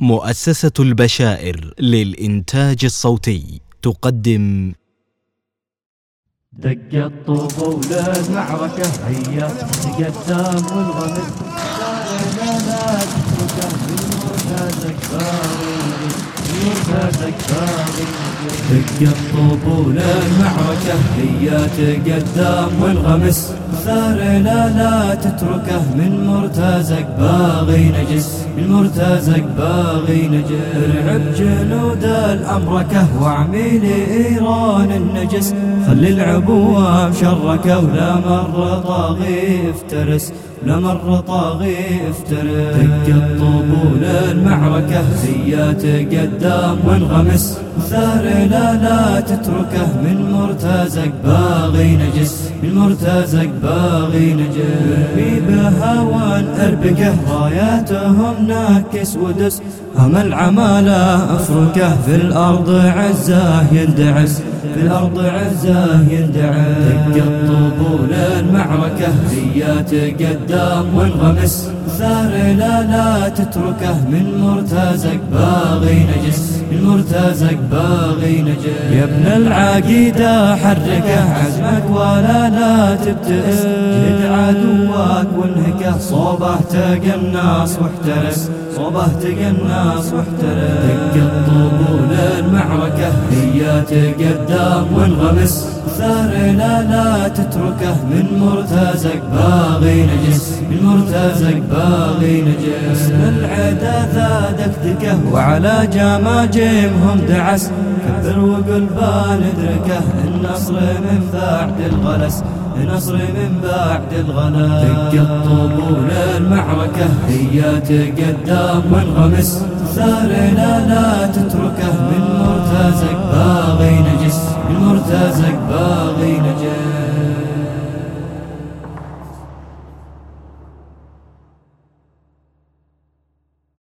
مؤسسة البشائر للإنتاج الصوتي تقدم دق الطوب المعركة هيا تقدم والغمد لا لا تتركه بالمرتزق باغي المرتزق باغي دق الطبول المعركة هي تقدم والغمس ثار لا تتركه من مرتزق باغي نجس من مرتزق باغي نجس ارعب جنود الأمركة واعمل إيران النجس خلي العبوة مشركة ولا مر طاغي افترس. لمر طاغي افترس دق الطبول المعركة. هي تقدم وانغمس ثار لا لا تتركه من مرتزق باغي نجس. من مرتزق باغي نجس. بهوان أربكه. راياتهم ناكس ودس. هم العمالة أفركه. في الأرض عزاه يندعس. في الأرض عزاه يندعس. دق الطبول المعركة. هي تقدم وانغمس ثار لا لا تتركه من مرتزق باغي نجس. من مرتزق باغي نجس. يا ابن العقيدة حركه عزمك ولا لا تبتئس. جد عدوك وانهكه. صوبه تقناص واحترس. صوبه تقناص واحترس. دق الطبول المعركة. هي تقدم وانغمس ثار لا تتركه من مرتزق باغي نجس من مرتزق باغي نجس. العدا ذا دكدكه وعلى جماجمهم دعس. كبر وقل ندركه النصر من بعد الغلس النصر من بعد الغلس. دق الطبول المعركة هي تقدم وانغمس. ثار لا باغي نجاح